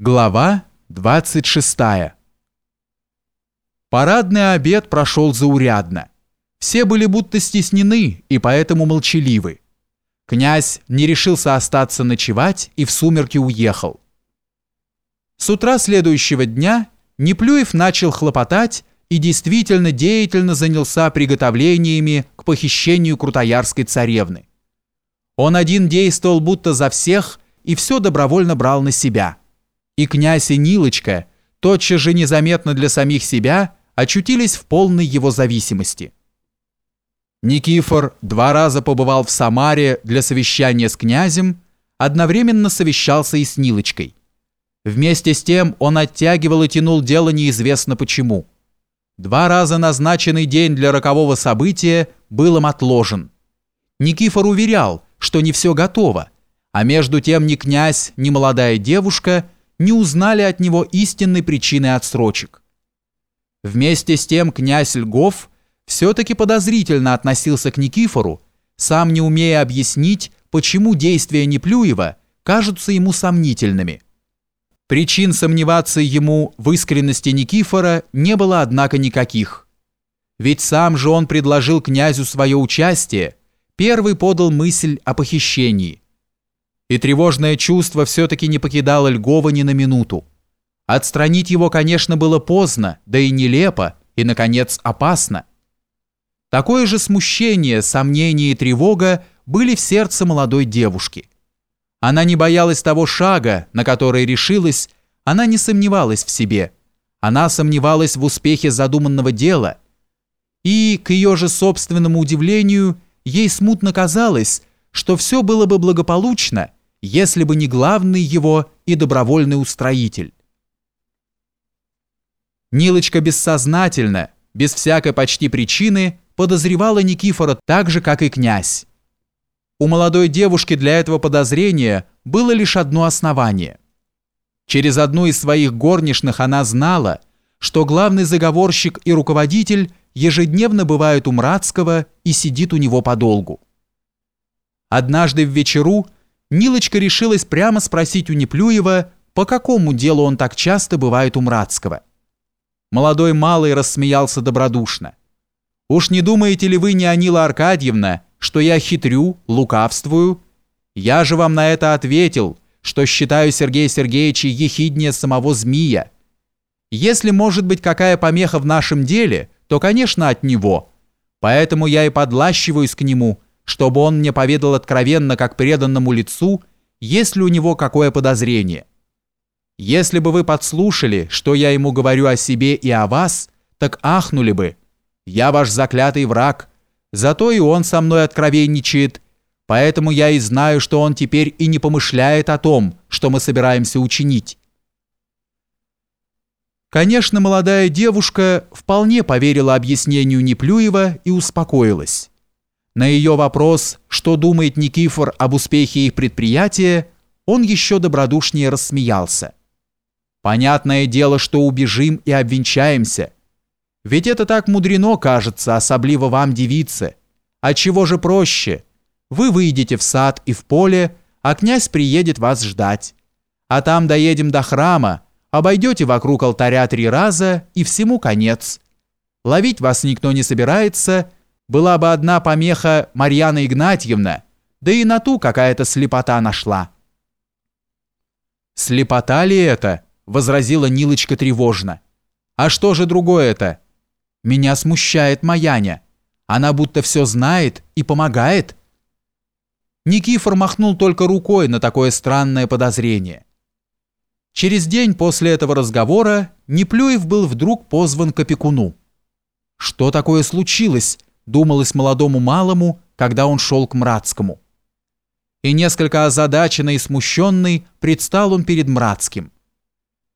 Глава 26 Парадный обед прошел заурядно. Все были будто стеснены и поэтому молчаливы. Князь не решился остаться ночевать и в сумерки уехал. С утра следующего дня Неплюев начал хлопотать и действительно деятельно занялся приготовлениями к похищению крутоярской царевны. Он один действовал будто за всех и все добровольно брал на себя – и князь и Нилочка, тотчас же незаметно для самих себя, очутились в полной его зависимости. Никифор два раза побывал в Самаре для совещания с князем, одновременно совещался и с Нилочкой. Вместе с тем он оттягивал и тянул дело неизвестно почему. Два раза назначенный день для рокового события был им отложен. Никифор уверял, что не все готово, а между тем ни князь, ни молодая девушка – не узнали от него истинной причины отсрочек. Вместе с тем князь Льгов все-таки подозрительно относился к Никифору, сам не умея объяснить, почему действия Неплюева кажутся ему сомнительными. Причин сомневаться ему в искренности Никифора не было, однако, никаких. Ведь сам же он предложил князю свое участие, первый подал мысль о похищении и тревожное чувство все-таки не покидало Льгова ни на минуту. Отстранить его, конечно, было поздно, да и нелепо, и, наконец, опасно. Такое же смущение, сомнение и тревога были в сердце молодой девушки. Она не боялась того шага, на который решилась, она не сомневалась в себе. Она сомневалась в успехе задуманного дела. И, к ее же собственному удивлению, ей смутно казалось, что все было бы благополучно, если бы не главный его и добровольный устроитель. Нилочка бессознательно, без всякой почти причины, подозревала Никифора так же, как и князь. У молодой девушки для этого подозрения было лишь одно основание. Через одну из своих горничных она знала, что главный заговорщик и руководитель ежедневно бывает у Мрацкого и сидит у него подолгу. Однажды в вечеру Нилочка решилась прямо спросить у Неплюева, по какому делу он так часто бывает у Мрацкого. Молодой малый рассмеялся добродушно. «Уж не думаете ли вы, Неонила Аркадьевна, что я хитрю, лукавствую? Я же вам на это ответил, что считаю Сергея Сергеевича ехиднее самого змея. Если может быть какая помеха в нашем деле, то, конечно, от него. Поэтому я и подлащиваюсь к нему, чтобы он мне поведал откровенно, как преданному лицу, есть ли у него какое подозрение. Если бы вы подслушали, что я ему говорю о себе и о вас, так ахнули бы. Я ваш заклятый враг, зато и он со мной откровенничает, поэтому я и знаю, что он теперь и не помышляет о том, что мы собираемся учинить. Конечно, молодая девушка вполне поверила объяснению Неплюева и успокоилась. На ее вопрос, что думает Никифор об успехе их предприятия, он еще добродушнее рассмеялся. «Понятное дело, что убежим и обвенчаемся. Ведь это так мудрено, кажется, особливо вам, девице. А чего же проще? Вы выйдете в сад и в поле, а князь приедет вас ждать. А там доедем до храма, обойдете вокруг алтаря три раза, и всему конец. Ловить вас никто не собирается, была бы одна помеха Марьяна Игнатьевна, да и на ту какая-то слепота нашла. «Слепота ли это?» – возразила Нилочка тревожно. «А что же другое-то? Меня смущает Маяня. Она будто все знает и помогает». Никифор махнул только рукой на такое странное подозрение. Через день после этого разговора Неплюев был вдруг позван к опекуну. «Что такое случилось?» Думалось молодому малому, когда он шел к Мрацкому. И несколько озадаченный и смущенный предстал он перед Мрацким.